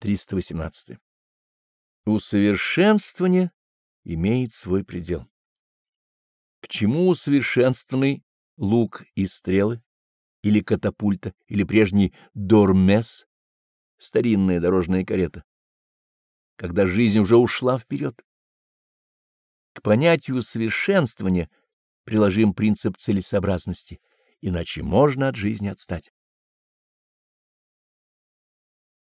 318. Усовершенствование имеет свой предел. К чему усовершенствованный лук и стрелы, или катапульта, или прежний дормес, старинная дорожная карета, когда жизнь уже ушла вперед? К понятию совершенствования приложим принцип целесообразности, иначе можно от жизни отстать.